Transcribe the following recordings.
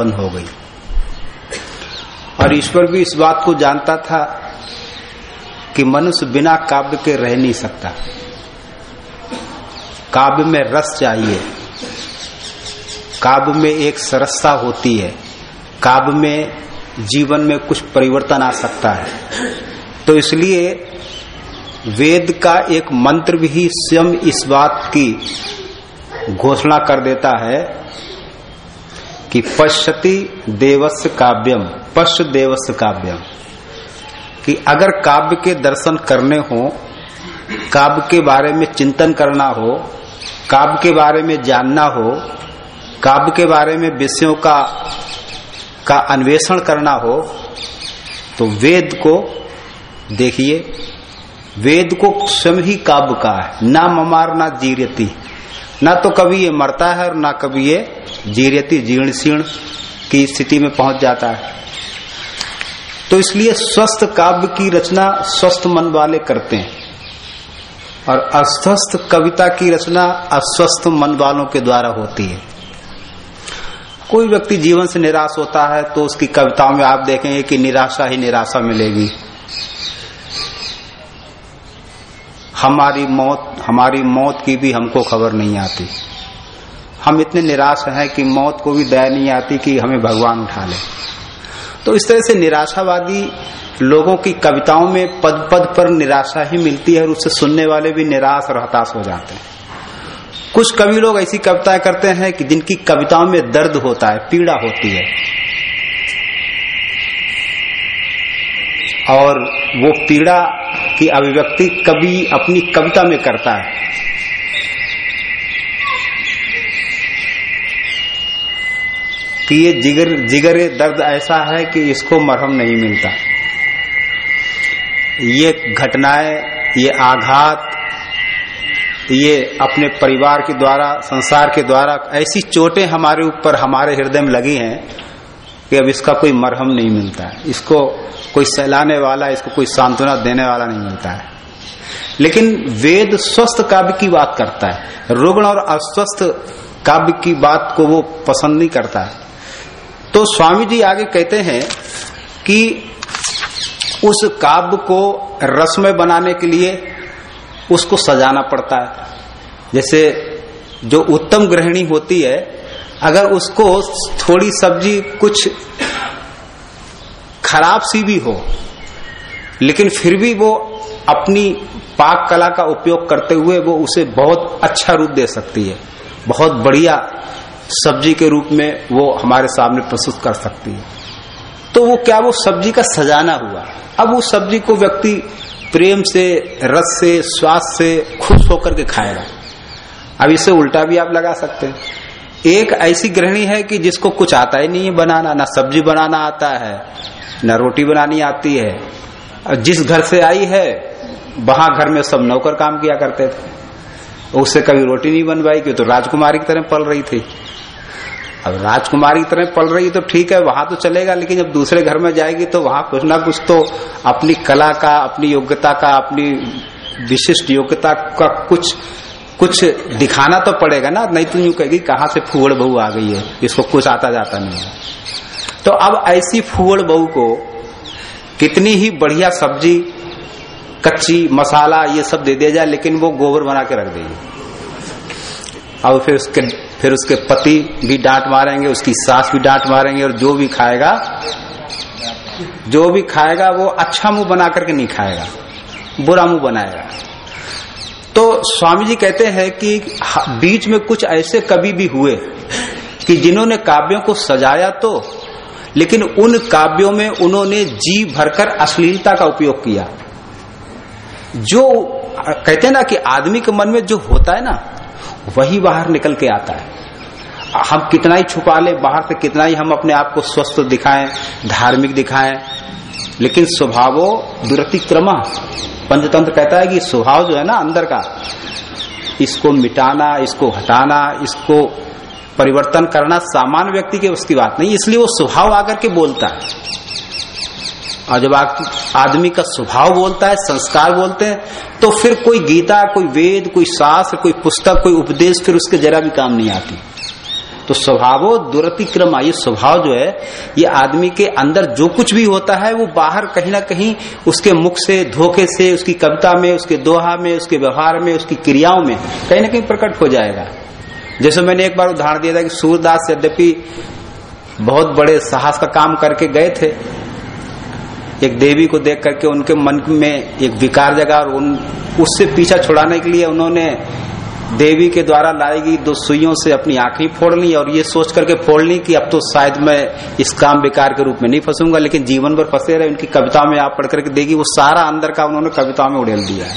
बंद हो गई। और ईश्वर भी इस बात को जानता था कि मनुष्य बिना काव्य के रह नहीं सकता। काव्य में रस चाहिए। काव्य में एक सरसता होती है। काव्य में जीवन में कुछ परिवर्तन आ सकता है। तो इसलिए वेद का एक मंत्र भी स्वयं इस बात की घोषणा कर देता है कि पश्यति देवस्य काव्यम, पश्य देवस्य काव्यम। कि अगर काव्य के दर्शन करने हो, काव्य के बारे में चिंतन करना हो, काव्य के बारे में जानना हो, काव्य के बारे में विषयों का का अन्वेषण करना हो तो वेद को देखिए, वेद को स्वयं ही काव्य का है। ना ममार, ना जीरती। ना तो कभी ये मरता है और ना कभी ये जीरती जीर्ण शीर्ण की स्थिति में पहुँच जाता है। तो इसलिए स्वस्थ काव्य की रचना स्वस्थ मन वाले करते हैं और अस्वस्थ कविता की रचना अस्वस्थ मन वालों के द्वारा होती है। कोई व्यक्ति जीवन से निराश होता है तो उसकी कविताओं में आप देखेंगे कि निराशा ही निराशा मिलेगी। हमारी मौत हमारी मौत की भी हमको खबर नहीं आती। हम इतने निराश हैं कि मौत को भी दया नहीं आती कि हमें भगवान उठा ले। तो इस तरह से निराशावादी लोगों की कविताओं में पद पद पर निराशा ही मिलती है और उससे सुनने वाले भी निराश और हताश हो जाते हैं। कुछ कवि लोग ऐसी कविताएँ करते हैं कि जिनकी कविताओं में दर्द होता है, पीड़ा होती है। और वो पीड़ा की अभिव्यक्ति कवि अपनी कविता में करता है। कि ये जिगर, जिगरे दर्द ऐसा है कि इसको मरहम नहीं मिलता। ये घटनाएँ, ये आघात, ये अपने परिवार के द्वारा, संसार के द्वारा, ऐसी चोटें हमारे ऊपर, हमारे हृदय में लगी हैं कि अब इसका कोई मरहम नहीं मिलता है। इसको कोई सहलाने वाला, इसको कोई सांत्वना देने वाला नहीं मिलता है। लेकिन वेद स्वस्थ काव्य की बात करता है। रुग्ण और अस्वस्थ काव्य की बात को वो पसंद नहीं करता है। तो स्वामी जी आगे कहते हैं कि उस काव्य को रसमय बनाने के लिए उसको सजाना पड़ता है। जैसे जो उत्तम गृहिणी होती है, अगर उसको थोड़ी सब्ज़ी कुछ खराब सी भी हो, लेकिन फिर भी वो अपनी पाक कला का उपयोग करते हुए वो उसे बहुत अच्छा रूप दे सकती है, बहुत बढ़िया सब्ज़ी के रूप में वो हमारे सामने प्रस्तुत कर सकती है। तो वो क्या वो सब्ज़ी का सजाना हुआ? अब उस सब्ज़ी को व्यक्ति प्रेम से, रस से, स्वाद से खुश होकर के खाएगा। अब इसे उल्टा भी आप लगा सकते हैं। एक ऐसी गृहिणी है कि जिसको कुछ आता ही नहीं है बनाना। ना सब्ज़ी बनाना आता है, न रोटी बनानी आती है। जिस घर से आई है, वहाँ घर में सब नौकर काम किया करते थे। उससे कभी रोटी नहीं बनवाई, क्यों? तो राजकुमारी की तरह पल रही थी। अब राजकुमारी की तरह पल रही तो ठीक है, वहाँ तो चलेगा, लेकिन जब दूसरे घर में जाएगी तो वहाँ कुछ ना कुछ तो अपनी कला का, अपनी योग्यता का, अपनी विशिष्ट योग्यता का कुछ कुछ दिखाना तो पड़ेगा ना। नहीं तो यूँ कहेगी, कहाँ से फूवड़ बहू आ गई है? इसको कुछ आता जाता नहीं है। तो अब ऐसी फूवड़ बहू को कितनी ही बढ़िया सब्ज़ी कच्ची मसाला ये सब दे दिया जाए, लेकिन वो गोबर बना के रख देगी। और फिर उसके फिर उसके पति भी डांट मारेंगे, उसकी सास भी डांट मारेंगे, और जो भी खाएगा, जो भी खाएगा, वो अच्छा मुँह बना करके नहीं खाएगा, बुरा मुँह बनाएगा। तो स्वामी जी कहते हैं कि बीच में कुछ ऐसे कवि भी हुए कि जिन्होंने काव्यों को सजाया तो लेकिन उन काव्यों में उन्होंने जी भरकर अश्लीलता का उपयोग किया। जो, कहते हैं ना कि आदमी के मन में जो होता है ना, वही बाहर निकल के आता है। हम कितना ही छुपा ले, बाहर से कितना ही हम अपने आप को स्वस्थ दिखाएँ, धार्मिक दिखाएँ, लेकिन स्वभावो दुरतिक्रमा। पंचतंत्र कहता है कि स्वभाव जो है ना अंदर का, इसको मिटाना, इसको हटाना, इसको परिवर्तन करना सामान्य व्यक्ति के उसकी बात नहीं, इसलिए वो स्वभाव आकर के बोलता है। और जब आदमी का स्वभाव बोलता है, संस्कार बोलते हैं तो फिर कोई गीता, कोई वेद, कोई शास्त्र, कोई पुस्तक, कोई उपदेश, फिर उसके जरा भी काम नहीं आती। तो स्वभावो दुरतिक्रमा, ये स्वभाव जो है, ये आदमी के अंदर जो कुछ भी होता है, वो बाहर कहीं ना कहीं उसके मुख से, धोखे से, उसकी कविता में, उसके दोहा में, उसके व्यवहार में, उसकी क्रियाओं में कहीं ना कहीं प्रकट हो जाएगा। जैसे मैंने एक बार उदाहरण दिया था कि सूरदास यद्यपि बहुत बड़े साहस का काम करके गए थे एक देवी को देख करके उनके मन में एक विकार जगा और उन, उससे पीछा छुड़ाने के लिए उन्होंने देवी के द्वारा लाई गई दो सुइयों से अपनी आँखें फोड़ ली और ये सोच करके फोड़ ली कि अब तो शायद मैं इस काम विकार के रूप में नहीं फंसूँगा, लेकिन जीवन भर फंसे रहे उनकी कविता में आप पढ़ करके देगी वो सारा अंदर का उन्होंने कविता में उड़ेल दिया है।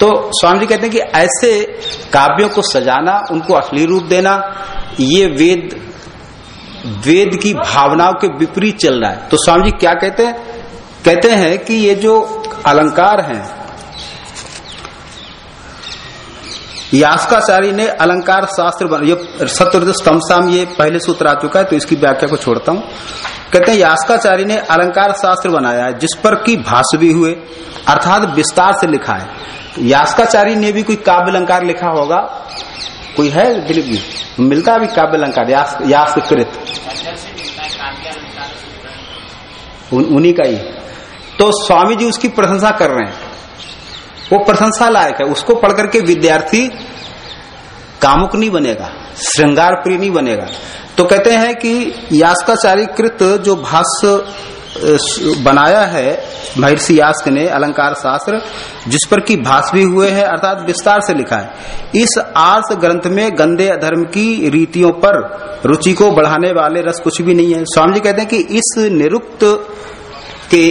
तो स्वामी जी कहते हैं कि ऐसे काव्यों को सजाना, उनको असली रूप देना, ये वेद वेद की भावनाओं के विपरीत चल रहा है। तो स्वामी जी क्या कहते हैं? कहते हैं कि ये जो अलंकार हैं यास्काचार्य ने अलंकार शास्त्र ये तमसाम ये पहले सूत्र आ चुका है तो इसकी व्याख्या को छोड़ता हूँ। कहते हैं यास्काचार्य ने अलंकार शास्त्र बनाया है, जिस पर की भाष भी हुए, अर्थात विस्तार से लिखा है। यास्काचार्य ने भी कोई काव्य अलंकार लिखा होगा? कोई है दिलीप जी मिलता है अभी काव्य अलंकार यास, यास्कृत उन्हीं का ही। तो स्वामी जी उसकी प्रशंसा कर रहे हैं। वो प्रशंसा लायक है। उसको पढ़ करके विद्यार्थी कामुक नहीं बनेगा श्रृंगार प्रिय नहीं बनेगा। तो कहते हैं कि यास्काचार्य कृत जो भाष्य बनाया है महर्षि यास्क ने अलंकार शास्त्र, जिस पर की भाष भी हुए है, अर्थात विस्तार से लिखा है। इस आर्स ग्रंथ में गंदे अधर्म की रीतियों पर रुचि को बढ़ाने वाले रस कुछ भी नहीं है। स्वामी जी कहते हैं कि इस निरुक्त के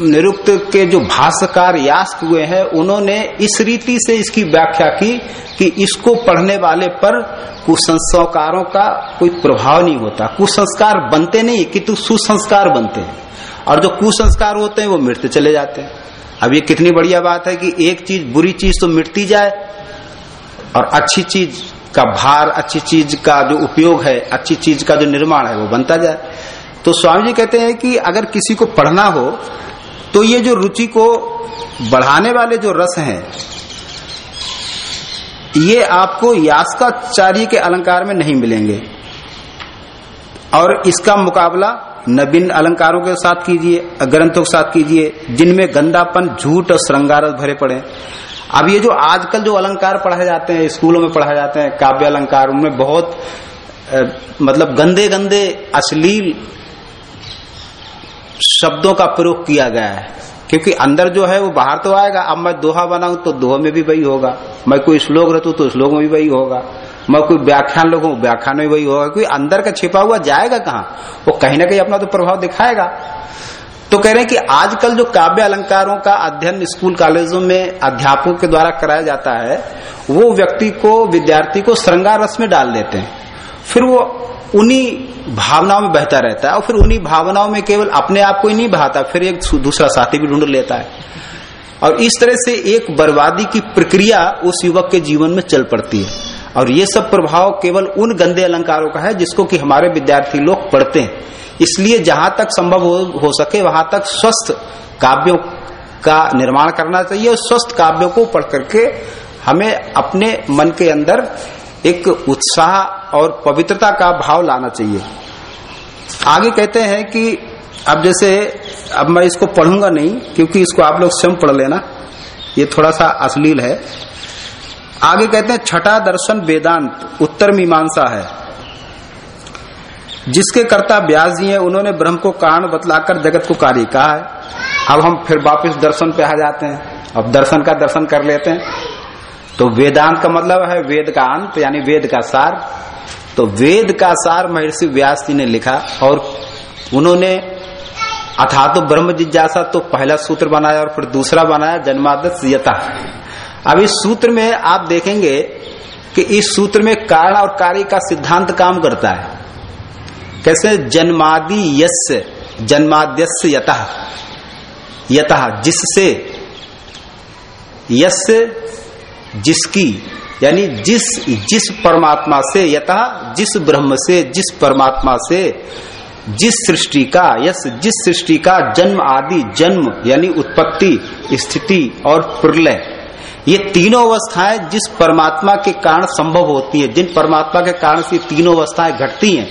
निरुक्त के जो भाष्यकार यास्क हुए हैं, उन्होंने इस रीति से इसकी व्याख्या की कि इसको पढ़ने वाले पर कुसंस्कारों का कोई प्रभाव नहीं होता। कुसंस्कार बनते नहीं, किंतु सुसंस्कार बनते हैं। और जो कुसंस्कार होते हैं, वो मिटते चले जाते हैं। अब ये कितनी बढ़िया बात है कि एक चीज़ बुरी चीज़ तो मिटती जाए, और अच्छी चीज़ का भार, अच्छी चीज़ का जो उपयोग है, अच्छी चीज़ का जो निर्माण है, वो बनता जाए। तो स्वामी जी कहते हैं कि अगर किसी को पढ़ना हो तो ये जो रुचि को बढ़ाने वाले जो रस हैं, ये आपको यास्काचार्य के अलंकार में नहीं मिलेंगे। और इसका मुकाबला नवीन अलंकारों के साथ कीजिए, ग्रंथों के साथ कीजिए, जिनमें गंदापन झूठ और श्रृंगार भरे पड़े। अब ये जो आजकल जो अलंकार पढ़ाए जाते हैं, स्कूलों में पढ़ाए जाते हैं, काव्य अलंकार, उनमें बहुत मतलब गंदे गंदे अश्लील शब्दों का प्रयोग किया गया है। क्योंकि अंदर जो है वो बाहर तो आएगा, अब मैं दोहा बनाऊँ तो दोहा में भी वही होगा। मैं कोई श्लोक रचू तो श्लोक में भी वही होगा। मैं कोई व्याख्यान लोगों व्याख्यान में वही होगा। क्योंकि अंदर का छिपा हुआ जाएगा कहाँ? वो कहीं ना कहीं अपना तो प्रभाव दिखाएगा। तो कह रहे हैं कि आजकल जो काव्य अलंकारों का अध्ययन स्कूल कॉलेजों में अध्यापकों के द्वारा कराया जाता है, वो व्यक्ति को, विद्यार्थी को श्रृंगार रस में डाल देते हैं। फिर वो उन्हीं भावनाओं में बहता रहता है और फिर उन्हीं भावनाओं में केवल अपने आप को ही नहीं बहाता फिर एक दूसरा साथी भी ढूंढ लेता है। और इस तरह से एक बर्बादी की प्रक्रिया उस युवक के जीवन में चल पड़ती है। और ये सब प्रभाव केवल उन गंदे अलंकारों का है जिसको कि हमारे विद्यार्थी लोग पढ़ते हैं। इसलिए जहाँ तक संभव हो, हो सके वहाँ तक स्वस्थ काव्यों का निर्माण करना चाहिए और स्वस्थ काव्यों को पढ़ करके हमें अपने मन के अंदर एक उत्साह और पवित्रता का भाव लाना चाहिए। आगे कहते हैं कि, अब जैसे, अब मैं इसको पढ़ूँगा नहीं, क्योंकि इसको आप लोग स्वयं पढ़ लेना। ये थोड़ा सा अश्लील है। आगे कहते हैं, छठा दर्शन वेदांत, उत्तर मीमांसा है। जिसके कर्ता ब्यास जी है, उन्होंने ब्रह्म को कारण बतलाकर जगत को कार्य कहा है। अब हम फिर वापस दर्शन पे आ जाते हैं। अब दर्शन का दर्शन कर लेते हैं। तो वेदांत का मतलब है वेद का अंत, यानी वेद का सार। तो वेद का सार महर्षि व्यास जी ने लिखा, और उन्होंने अथा तो ब्रह्म जिज्ञासा तो पहला सूत्र बनाया और फिर दूसरा बनाया जन्मादस यथा अब इस सूत्र में आप देखेंगे कि इस सूत्र में कारण और कार्य का सिद्धांत काम करता है। कैसे? जन्मादि यस्य जन्माद्यस्य यथा यथा जिससे यस्य जिसकी, यानी जिस जिस परमात्मा से यथा, जिस ब्रह्म से, जिस परमात्मा से, जिस सृष्टि का, यस, जिस सृष्टि का जन्म आदि, जन्म, यानी उत्पत्ति, स्थिति और प्रलय, ये तीनों अवस्थाएँ जिस परमात्मा के कारण संभव होती है, जिन परमात्मा के कारण से तीनों अवस्थाएँ घटती हैं,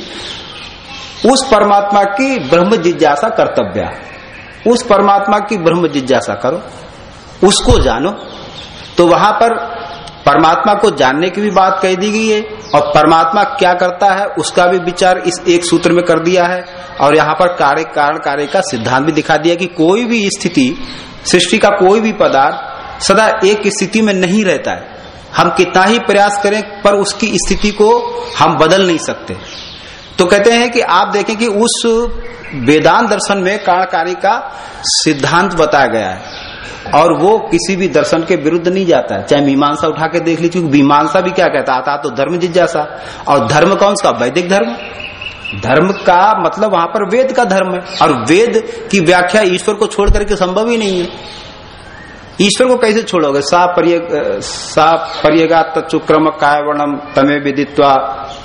उस परमात्मा की ब्रह्म जिज्ञासा कर्तव्य उस परमात्मा की ब्रह्म जिज्ञासा करो, उसको जानो तो वहाँ पर परमात्मा को जानने की भी बात कह दी गई है, और परमात्मा क्या करता है, उसका भी विचार इस एक सूत्र में कर दिया है, और यहाँ पर कार्य, कारण कार्य का सिद्धांत भी दिखा दिया कि कोई भी स्थिति, सृष्टि का कोई भी पदार्थ सदा एक स्थिति में नहीं रहता है। हम कितना ही प्रयास करें, पर उसकी स्थिति को हम बदल नहीं सकते। तो कहते हैं कि आप देखें कि उस वेदांत दर्शन में कार्यकारी का सिद्धांत बताया गया है। और वो किसी भी दर्शन के विरुद्ध नहीं जाता है। चाहे मीमांसा उठा के देख लीजिए मीमांसा भी क्या कहता आता तो धर्म जिज्ञासा। और धर्म कौन सा? वैदिक धर्म। धर्म का मतलब वहाँ पर वेद का धर्म है। और वेद की व्याख्या ईश्वर को छोड़ करके संभव ही नहीं है। ईश्वर को कैसे छोड़ोगे? सा पर्य, सा पर्यगा तत्क्रम काय तमे विदित्वा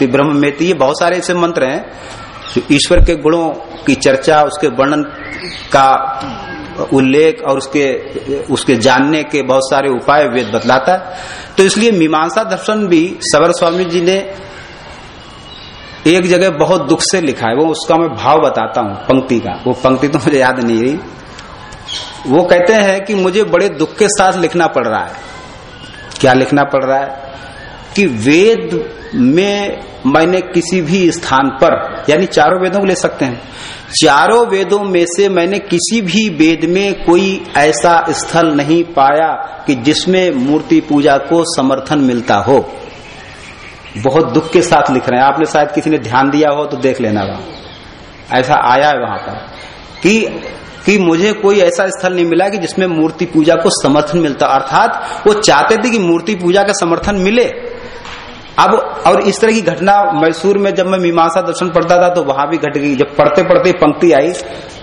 ब्रह्म में ये बहुत सारे ऐसे मंत्र हैं जो ईश्वर के गुणों की चर्चा, उसके वर्णन का उल्लेख और उसके उसके जानने के बहुत सारे उपाय वेद बतलाता है। तो इसलिए मीमांसा दर्शन भी सबर स्वामी जी ने एक जगह बहुत दुख से लिखा है। वो उसका मैं भाव बताता हूँ, पंक्ति का। वो पंक्ति तो मुझे याद नहीं रही। वो कहते हैं कि मुझे बड़े दुख के साथ लिखना पड़ रहा है। क्या लिखना पड़ रहा है? कि वेद में मैंने किसी भी स्थान पर, यानी चारों वेदों को ले सकते हैं। चारों वेदों में से मैंने किसी भी वेद में कोई ऐसा स्थल नहीं पाया कि जिसमें मूर्ति पूजा को समर्थन मिलता हो। बहुत दुख के साथ लिख रहे हैं। आपने शायद किसी ने ध्यान दिया हो तो देख लेना वहाँ। ऐसा आया है वहाँ पर कि कि मुझे कोई ऐसा स्थल नहीं मिला कि जिसमें मूर्ति पूजा को समर्थन मिलता। अर्थात वो चाहते थे कि मूर्ति पूजा का समर्थन मिले। अब और इस तरह की घटना मैसूर में जब मैं मीमांसा दर्शन पढ़ता था तो वहाँ भी घट गई। जब पढ़ते पढ़ते पंक्ति आई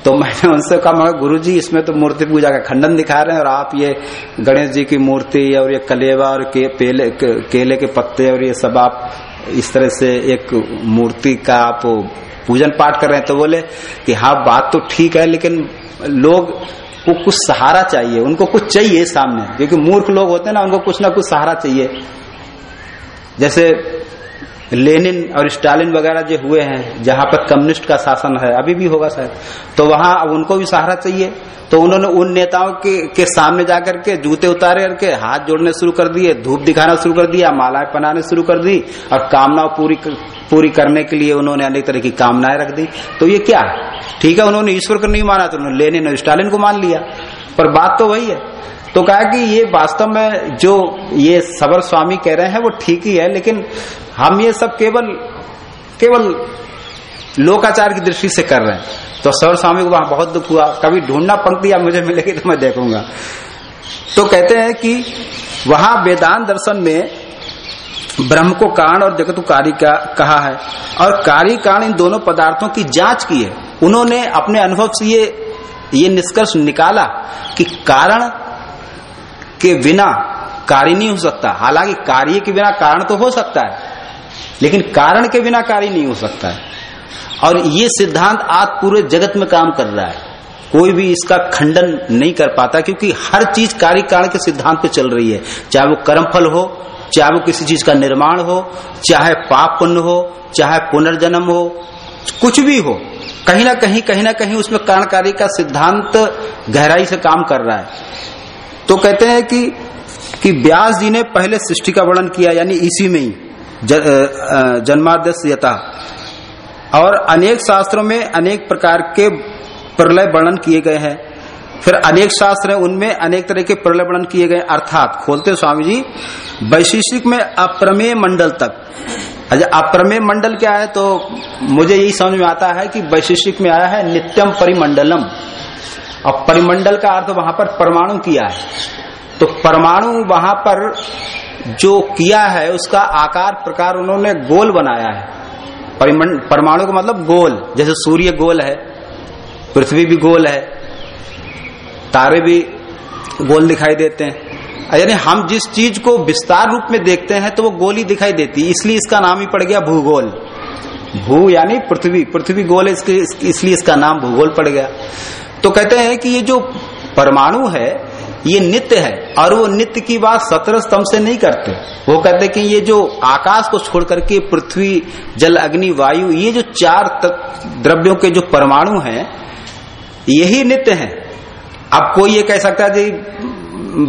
तो मैंने उनसे कहा मैं गुरु जी इसमें तो मूर्ति पूजा का खंडन दिखा रहे हैं और आप ये गणेश जी की मूर्ति और ये कलेवा और के, पेले, के, केले के पत्ते और ये सब आप इस तरह से एक मूर्ति का आप पूजन पाठ कर रहे हैं। तो बोले कि हाँ बात तो ठीक है लेकिन लोग को कुछ सहारा चाहिए उनको कुछ चाहिए सामने क्योंकि मूर्ख लोग होते हैं ना उनको कुछ ना कुछ सहारा चाहिए। जैसे लेनिन और स्टालिन वगैरह जो हुए हैं जहाँ पर कम्युनिस्ट का शासन है अभी भी होगा शायद। तो वहाँ उनको भी सहारा चाहिए। तो उन्होंने उन नेताओं के, के सामने जाकर के जूते उतारे करके हाथ जोड़ने शुरू कर दिए धूप दिखाना शुरू कर दिया मालाएँ पहनाने शुरू कर दी और कामना पूरी पूरी करने के लिए उन्होंने अनेक तरह की कामनाएँ रख दी। तो ये क्या? ठीक है उन्होंने ईश्वर को नहीं माना तो उन्होंने लेनिन और स्टालिन को मान लिया। पर बात तो वही है। तो कहा कि ये वास्तव में जो ये सबर स्वामी कह रहे हैं, वो ठीक ही है, लेकिन हम ये सब केवल केवल लोकाचार की दृष्टि से कर रहे हैं। तो सबर स्वामी को वहाँ बहुत दुख हुआ। कभी ढूंढना पंक्ति आप मुझे मिलेगी तो मैं देखूँगा। तो कहते हैं कि वहाँ वेदांत दर्शन में ब्रह्म को कारण और जगत को कार्य का, कहा है। और कार्य कारण इन दोनों पदार्थों की जाँच की है। उन्होंने अपने अनुभव से ये ये निष्कर्ष निकाला कि कारण के बिना कार्य नहीं हो सकता। हालाँकि कार्य के बिना कारण तो हो सकता है, लेकिन कारण के बिना कार्य नहीं हो सकता है। और ये सिद्धांत आज पूरे जगत में काम कर रहा है। कोई भी इसका खंडन नहीं कर पाता, क्योंकि हर चीज़ कार्य कारण के सिद्धांत पे चल रही है। चाहे वो कर्म फल हो, चाहे वो किसी चीज़ का निर्माण हो, चाहे पाप पुण्य हो, चाहे पुनर्जन्म हो, कुछ भी हो, कहीं ना कहीं कहीं ना कहीं उसमें कारण कार्य का सिद्धांत गहराई से काम कर रहा है। तो कहते हैं कि कि व्यास जी ने पहले सृष्टि का वर्णन किया, यानी इसी में ही जन्माद्यस यथा और अनेक शास्त्रों में अनेक प्रकार के प्रलय वर्णन किए गए हैं। फिर अनेक शास्त्र है, उनमें अनेक तरह के प्रलय वर्णन किए गए अर्थात, खोलते स्वामी जी, वैशिष्टिक में अप्रमेय मंडल तक। अच्छा अप्रमेय मंडल क्या है? तो मुझे यही समझ में आता है कि वैशिष्टिक में आया है नित्यम परिमंडलम। और परिमंडल का अर्थ वहाँ पर परमाणु किया है। तो परमाणु वहाँ पर जो किया है, उसका आकार प्रकार उन्होंने गोल बनाया है। परमाणु का मतलब गोल, जैसे सूर्य गोल है, पृथ्वी भी गोल है, तारे भी गोल दिखाई देते हैं। यानी हम जिस चीज़ को विस्तार रूप में देखते हैं तो वो गोल दिखाई देती है। इसलिए इसका नाम ही पड़ गया भूगोल। भू यानी पृथ्वी पृथ्वी गोल इसलिए इसका नाम भूगोल पड़ गया। तो कहते हैं कि ये जो परमाणु है, ये नित्य है, और वो नित्य की बात सत्रह स्तंभ से नहीं करते। वो कहते कि ये जो आकाश को छोड़ करके पृथ्वी, जल, अग्नि, वायु, ये जो चार द्रव्यों के जो परमाणु हैं, यही नित्य है। अब कोई ये कह सकता है जी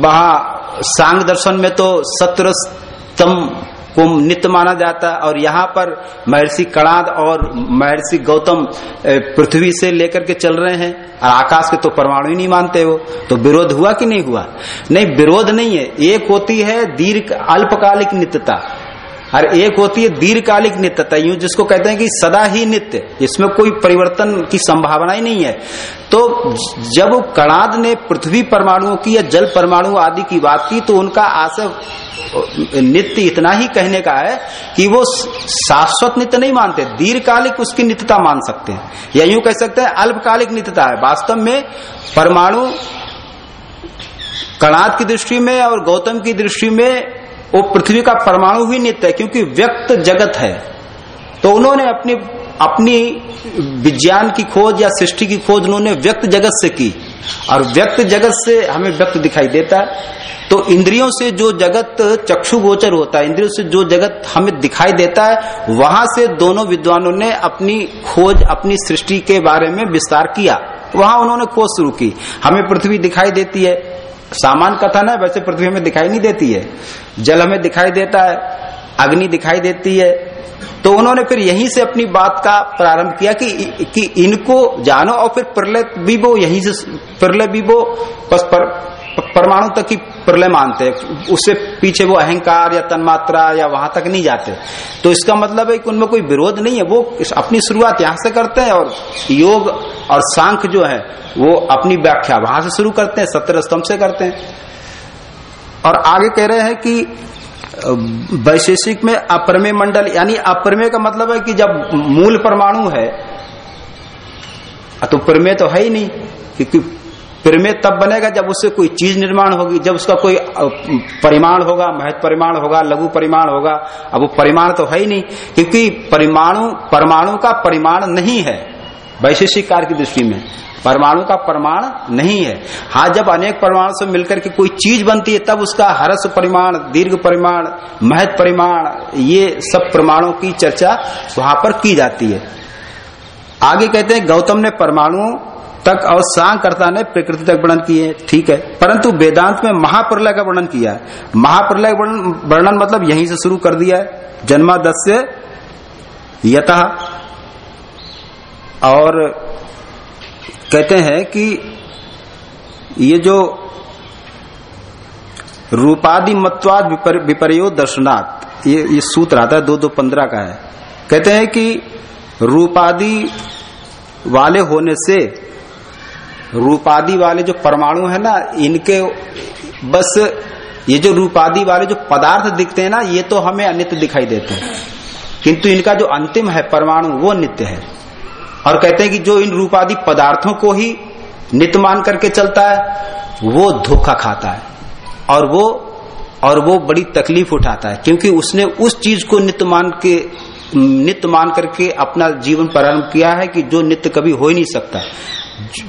वहा सांग दर्शन में तो सत्र को नित्य माना जाता है। और यहाँ पर महर्षि कणाद और महर्षि गौतम पृथ्वी से लेकर के चल रहे हैं। और आकाश के तो परमाणु ही नहीं मानते वो। तो विरोध हुआ कि नहीं हुआ? नहीं, विरोध नहीं है। एक होती है दीर्घ, अल्पकालिक नित्यता। और एक होती है दीर्घकालिक नित्यता यूँ जिसको कहते हैं कि सदा ही नित्य, इसमें कोई परिवर्तन की संभावना ही नहीं है। तो जब कणाद ने पृथ्वी परमाणुओं की या जल परमाणु आदि की बात की तो उनका आशय, नित्य इतना ही कहने का है कि वो शाश्वत नित्य नहीं मानते, दीर्घकालिक उसकी नित्यता मान सकते हैं। या यूँ कह सकते हैं, अल्पकालिक नित्यता है। वास्तव में परमाणु कणाद की दृष्टि में और गौतम की दृष्टि में वो पृथ्वी का परमाणु ही नित्य है, क्योंकि व्यक्त जगत है। तो उन्होंने अपनी अपनी विज्ञान की खोज या सृष्टि की खोज उन्होंने व्यक्त जगत से की। और व्यक्त जगत से हमें व्यक्त दिखाई देता है। तो इंद्रियों से जो जगत चक्षु गोचर होता है, इंद्रियों से जो जगत हमें दिखाई देता है, वहाँ से दोनों विद्वानों ने अपनी खोज, अपनी सृष्टि के बारे में विस्तार किया। वहाँ उन्होंने खोज शुरू की। हमें पृथ्वी दिखाई देती है सामान कथन है वैसे पृथ्वी हमें दिखाई नहीं देती है। जल हमें दिखाई देता है अग्नि दिखाई देती है। तो उन्होंने फिर यहीं से अपनी बात का प्रारंभ किया कि कि इनको जानो और फिर प्रलय भी वो यहीं से प्रलय वो बस पर, परमाणु तक की प्रलय मानते हैं। उससे पीछे वो अहंकार या तन्मात्रा या वहाँ तक नहीं जाते। तो इसका मतलब है कि उनमें कोई विरोध नहीं है। वो अपनी शुरुआत यहाँ से करते हैं और योग और सांख जो है, वो अपनी व्याख्या वहाँ से शुरू करते हैं सत्तर स्तंभ से करते हैं। और आगे कह रहे हैं कि वैशेषिक में अप्रमेय मंडल, यानी अप्रमेय का मतलब है कि जब मूल परमाणु है तो प्रमेय तो है ही नहीं, क्योंकि प्रमेय तब बनेगा जब उससे कोई चीज़ निर्माण होगी, जब उसका कोई परिमाण होगा महत्व परिमाण होगा, लघु परिमाण होगा। अब वो परिमाण तो है ही नहीं, क्योंकि परिमाणु, परमाणु का परिमाण नहीं है, वैशेषिक कार्य की दृष्टि में। परमाणु का परमाण नहीं है। हाँ जब अनेक परमाणु से मिलकर के कोई चीज़ बनती है, तब उसका हरस परिमाण, दीर्घ परिमाण महत्व परिमाण, ये सब प्रमाणों की चर्चा वहाँ पर की जाती है। आगे कहते हैं, गौतम ने परमाणु तक और सांकर्ता ने प्रकृति तक वर्णन किए, ठीक है। परंतु वेदांत में महाप्रलय का वर्णन किया। है महाप्रलय वर्णन मतलब यहीं से शुरू कर दिया है। जन्मादस्य, यत। और कहते हैं कि ये जो रूपादि मत्वाद विपर्यो दर्शनात्, ये ये सूत्र आता है, दो दो पंद्रह का है। कहते हैं कि रूपादि वाले होने से रूपादि वाले जो परमाणु है ना, इनके बस ये जो रूपादि वाले जो पदार्थ दिखते हैं ना, ये तो हमें अनित्य दिखाई देते हैं। किंतु इनका जो अंतिम है परमाणु, वो नित्य है। और कहते हैं कि जो इन रूपादि पदार्थों को ही नित्य मान करके चलता है, वो धोखा खाता है। और वो और वो बड़ी तकलीफ़ उठाता है, क्योंकि उसने उस चीज़ को नित्य मान के, नित्य मान करके अपना जीवन प्रारंभ किया है कि जो नित्य कभी हो ही नहीं सकता।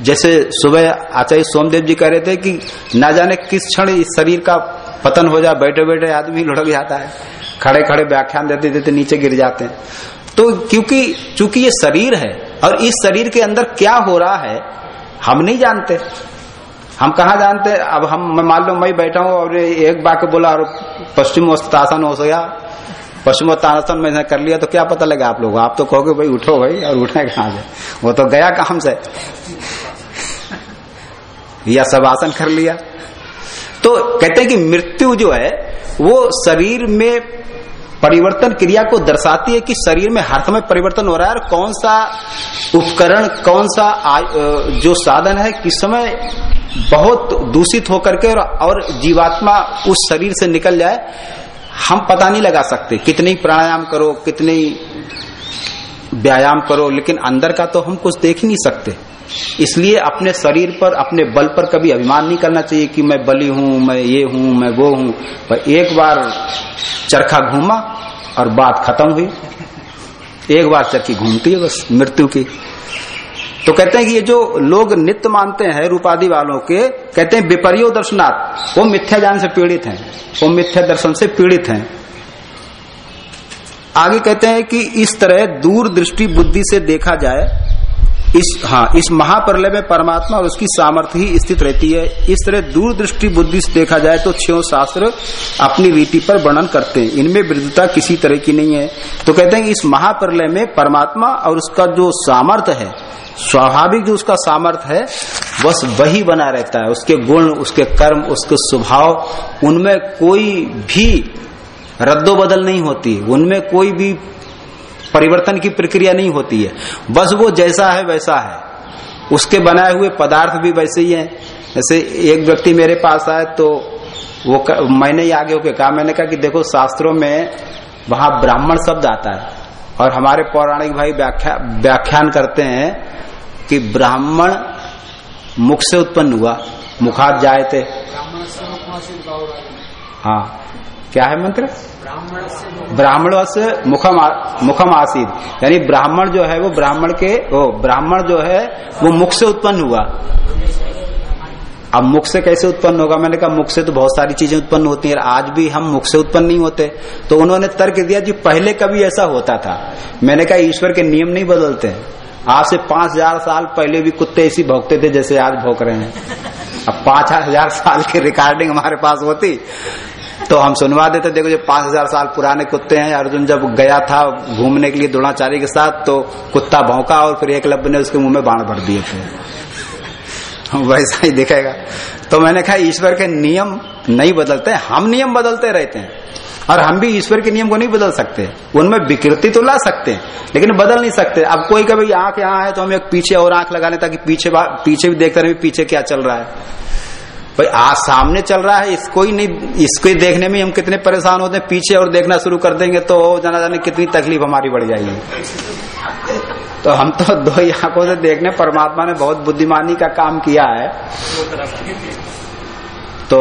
जैसे सुबह आचार्य सोमदेव जी कह रहे थे कि ना जाने किस क्षण इस शरीर का पतन हो जाए, बैठे बैठे आदमी लुढ़क जाता है, खड़े खड़े व्याख्यान देते देते नीचे गिर जाते हैं। तो क्योंकि, चूँकि ये शरीर है, और इस शरीर के अंदर क्या हो रहा है, हम नहीं जानते। हम कहा जानते अब हम मान लो, मैं बैठा हूँ और एक बार बोला और पश्चिम आसन हो गया पश्चिमोत्तानासन में कर लिया तो क्या पता लगा आप लोग आप तो कहोगे, भाई, उठो भाई, और उठने कहा से? वो तो गया काम से? या सब आसन कर लिया। तो कहते हैं कि मृत्यु जो है, वो शरीर में परिवर्तन क्रिया को दर्शाती है कि शरीर में हर समय परिवर्तन हो रहा है, और कौन सा उपकरण, कौन सा जो साधन है, किस समय बहुत दूषित होकर के और जीवात्मा उस शरीर से निकल जाए हम पता नहीं लगा सकते। कितने प्राणायाम करो, कितने व्यायाम करो, लेकिन अंदर का तो हम कुछ देख ही नहीं सकते। इसलिए अपने शरीर पर, अपने बल पर कभी अभिमान नहीं करना चाहिए कि मैं बली हूँ, मैं ये हूँ, मैं वो हूँ। पर एक बार चरखा घूमा और बात खत्म हुई। एक बार चरखी घूमती है बस, मृत्यु की। तो कहते हैं कि ये जो लोग नित्य मानते हैं रूपादि वालों के, कहते हैं विपरीय दर्शनाथ वो मिथ्या ज्ञान से पीड़ित हैं, वो मिथ्या दर्शन से पीड़ित हैं। आगे कहते हैं कि इस तरह दूर दृष्टि बुद्धि से देखा जाए इस हाँ इस महाप्रलय में परमात्मा और उसकी सामर्थ्य ही स्थित रहती है। इस तरह दूरदृष्टि बुद्धि से देखा जाए तो छो शास्त्र अपनी रीति पर वर्णन करते हैं। इनमें विरुद्धता किसी तरह की नहीं है। तो कहते हैं, इस महाप्रलय में परमात्मा और उसका जो सामर्थ्य है, स्वाभाविक जो उसका सामर्थ्य है, बस वही बना रहता है। उसके गुण, उसके कर्म, उसके स्वभाव, उनमें कोई भी रद्दो बदल नहीं होती। उनमें कोई भी परिवर्तन की प्रक्रिया नहीं होती है। बस वो जैसा है वैसा है। उसके बनाए हुए पदार्थ भी वैसे ही हैं। जैसे एक व्यक्ति मेरे पास आए तो वो क, मैंने ही आगे होके कहा मैंने कहा कि देखो शास्त्रों में वहाँ ब्राह्मण शब्द आता है और हमारे पौराणिक भाई व्याख्या व्याख्यान करते हैं कि ब्राह्मण मुख से उत्पन्न हुआ मुखात जाए थे हाँ। क्या है मंत्र? ब्राह्मण से मुखम मुखम आसिद यानी ब्राह्मण जो है वो ब्राह्मण के वो ब्राह्मण जो है वो मुख से उत्पन्न हुआ। अब मुख से कैसे उत्पन्न होगा? मैंने कहा मुख से तो बहुत सारी चीज़ें उत्पन्न होती हैं। आज भी हम मुख से उत्पन्न नहीं होते। तो उन्होंने तर्क दिया जी पहले कभी ऐसा होता था। मैंने कहा ईश्वर के नियम नहीं बदलते। आज से पाँच हज़ार साल पहले भी कुत्ते ऐसी भोगते थे जैसे आज भोग रहे हैं। अब पाँच हज़ार साल की रिकॉर्डिंग हमारे पास होती। तो हम सुनवा देते, देखो जो पाँच हज़ार साल पुराने कुत्ते हैं, अर्जुन जब गया था घूमने के लिए द्रोणाचार्य के साथ तो कुत्ता भौंका और फिर एक लब ने उसके मुँह में बाण भर दिए थे। वैसा ही दिखेगा। तो मैंने कहा, ईश्वर के नियम नहीं बदलते हम नियम बदलते रहते हैं। और हम भी ईश्वर के नियम को नहीं बदल सकते। उनमें विकृति तो ला सकते हैं, लेकिन बदल नहीं सकते। अब कोई कभी आँख यहाँ है तो हम एक पीछे और आँख लगा ले ताकि पीछे पीछे भी देखते रहे, पीछे क्या चल रहा है। भाई, आज सामने चल रहा है, इसको ही नहीं, इसको ही देखने में हम कितने परेशान होते हैं। पीछे और देखना शुरू कर देंगे तो जाना जाने कितनी तकलीफ़ हमारी बढ़ जाएगी। तो हम तो दो ही आँखों से देखने, परमात्मा ने बहुत बुद्धिमानी का काम किया है। तो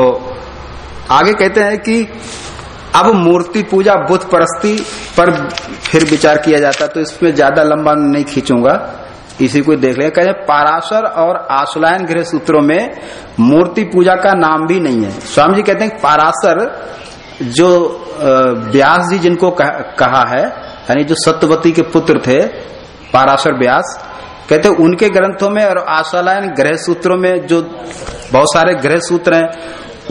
आगे कहते हैं कि अब मूर्ति पूजा बुद्ध परस्ती पर फिर विचार किया जाता तो इसमें ज़्यादा लंबा नहीं खींचूँगा। इसी को देख ले। कहते पाराशर और आशुलायन गृह सूत्रों में मूर्ति पूजा का नाम भी नहीं है। स्वामी जी कहते हैं पाराशर जो व्यास जी जिनको कहा है, यानी जो सत्यवती के पुत्र थे, पाराशर व्यास, कहते उनके ग्रंथों में और आशालायन ग्रह सूत्रों में जो बहुत सारे ग्रह सूत्र हैं,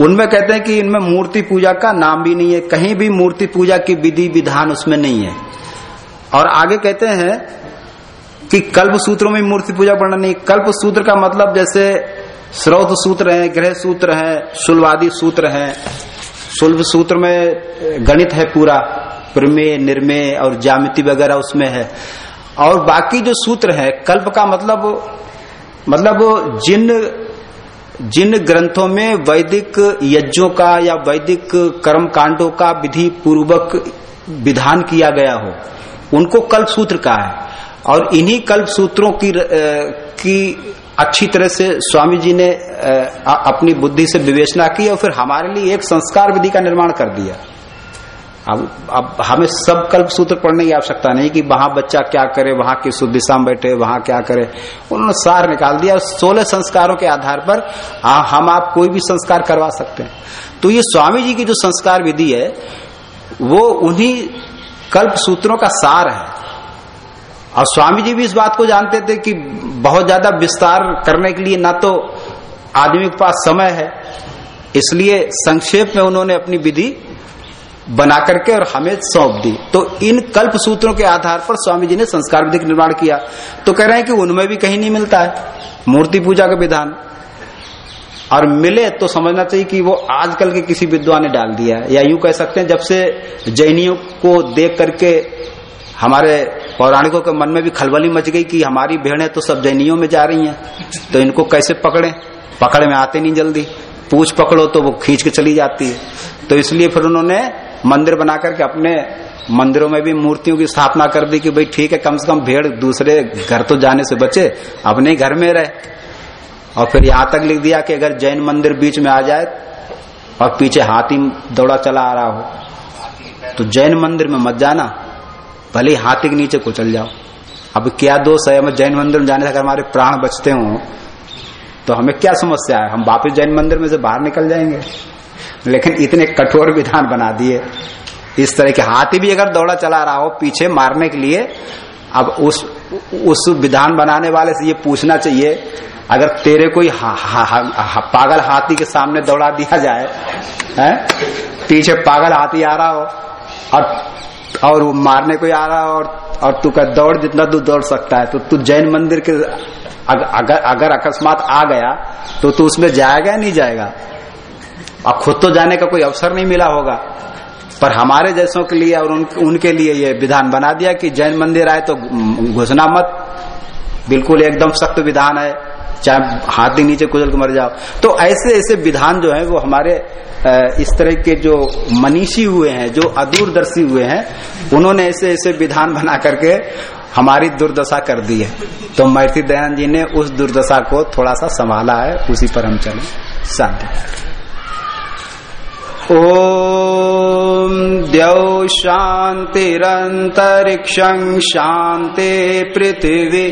उनमें कहते हैं कि इनमें मूर्ति पूजा का नाम भी नहीं है। कहीं भी मूर्ति पूजा की विधि विधान उसमें नहीं है। और आगे कहते हैं कि कल्प सूत्रों में मूर्ति पूजा वर्णन नहीं। कल्प सूत्र का मतलब जैसे स्रोत सूत्र है, ग्रह सूत्र है शुल्वादी सूत्र है। शुल्भ सूत्र में गणित है पूरा। प्रमेय, निर्मेय और जामिति वगैरह उसमें है। और बाकी जो सूत्र है, कल्प का मतलब मतलब जिन जिन ग्रंथों में वैदिक यज्ञों का या वैदिक कर्म कांडों का विधि पूर्वक विधान किया गया हो, उनको कल्प सूत्र का है। और इन्हीं कल्प सूत्रों की की अच्छी तरह से स्वामी जी ने अपनी बुद्धि से विवेचना की और फिर हमारे लिए एक संस्कार विधि का निर्माण कर दिया। अब अब हमें सब कल्प सूत्र पढ़ने की आवश्यकता नहीं कि वहाँ बच्चा क्या करे वहाँ किस दिशा में बैठे वहाँ क्या करे। उन्होंने सार निकाल दिया और सोलह संस्कारों के आधार पर आ, हम आप कोई भी संस्कार करवा सकते हैं। तो ये स्वामी जी की जो संस्कार विधि है वो उन्हीं कल्प सूत्रों का सार है। और स्वामी जी भी इस बात को जानते थे कि बहुत ज़्यादा विस्तार करने के लिए ना तो आदमी के पास समय है, इसलिए संक्षेप में उन्होंने अपनी विधि बना करके और हमें सौंप दी। तो इन कल्प सूत्रों के आधार पर स्वामी जी ने संस्कार विधि निर्माण किया। तो कह रहे हैं कि उनमें भी कहीं नहीं मिलता है, मूर्ति पूजा का विधान। और मिले तो समझना चाहिए कि वो आजकल के किसी विद्वान ने डाल दिया है। या यूँ कह सकते हैं, जब से जैनियों को देख करके हमारे पौराणिकों के मन में भी खलबली मच गई कि हमारी भेड़ें तो सब जैनियों में जा रही हैं तो इनको कैसे पकड़े? पकड़ में आते नहीं जल्दी। पूछ पकड़ो तो वो खींच के चली जाती है। तो इसलिए फिर उन्होंने मंदिर बना करके अपने मंदिरों में भी मूर्तियों की स्थापना कर दी कि भाई ठीक है, कम से कम भेड़ दूसरे घर तो जाने से बचे अपने घर में रहे। और फिर यहाँ तक लिख दिया कि अगर जैन मंदिर बीच में आ जाए और पीछे हाथी दौड़ा चला आ रहा हो तो जैन मंदिर में मत जाना। भले हाथी के नीचे कुचल जाओ। अब क्या दोष है हमें जैन मंदिर में जाने अगर हमारे प्राण बचते हो तो हमें क्या समस्या है? हम वापस जैन मंदिर में से बाहर निकल जाएँगे। लेकिन इतने कठोर विधान बना दिए। इस तरह के हाथी भी अगर दौड़ा चला रहा हो पीछे मारने के लिए अब उस उस विधान बनाने वाले से ये पूछना चाहिए अगर तेरे कोई हा, हा, हा, हा, पागल हाथी के सामने दौड़ा दिया जाए है? पीछे पागल हाथी आ रहा हो और और वो मारने को आ रहा और और तू का दौड़ जितना तू दौड़ सकता है तो तू जैन मंदिर के अगर अगर अकस्मात आ गया तो तू उसमें जाएगा या नहीं जाएगा? अब खुद तो जाने का कोई अवसर नहीं मिला होगा। पर हमारे जैसों के लिए और उन, उनके लिए ये विधान बना दिया कि जैन मंदिर आए तो घुसना मत। बिल्कुल एकदम सख्त विधान है। चाहे हाथ हाथी नीचे कुचल के मर जाओ। तो ऐसे ऐसे विधान जो है, वो हमारे इस तरह के जो मनीषी हुए हैं, जो अदूरदर्शी हुए हैं, उन्होंने ऐसे ऐसे विधान बना करके हमारी दुर्दशा कर दी है। तो मैथी दयानंद जी ने उस दुर्दशा को थोड़ा सा संभाला है, उसी पर हम चले। शांति ॐ द्यौ शान्ति पृथिवी